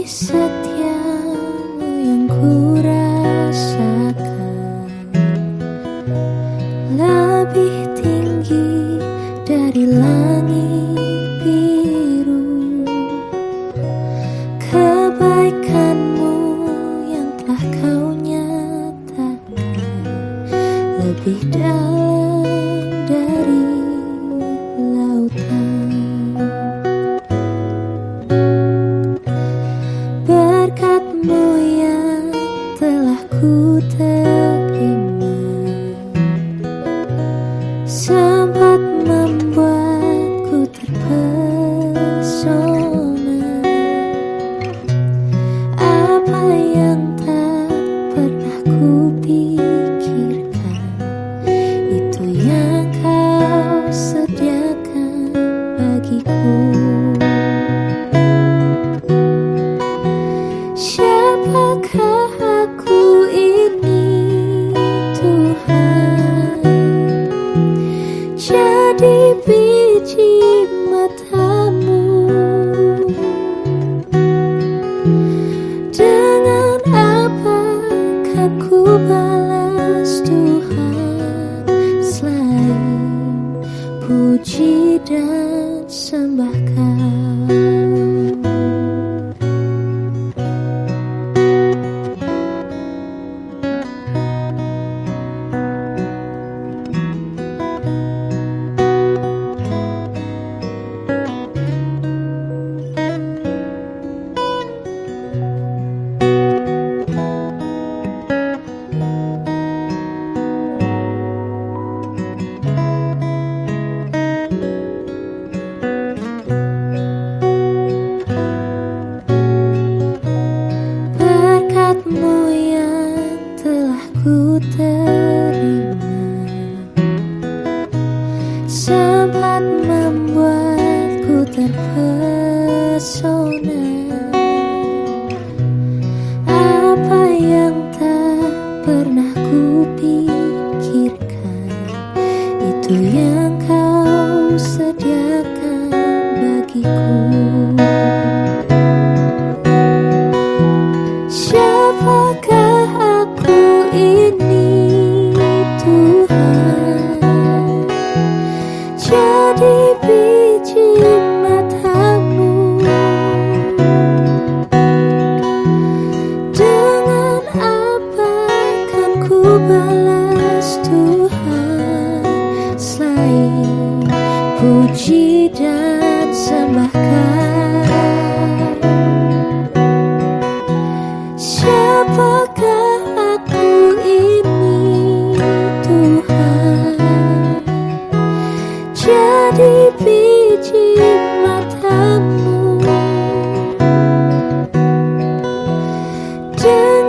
kasih setiamu yang ku rasakan lebih tinggi dari langit. berkatmu yang telah ku terima. ku balas Tuhan. terpesona Apa yang tak pernah kupikirkan Itu yang kau balas Tuhan selain puji dan sembahkan. Siapakah aku ini Tuhan? Jadi biji matamu. Dan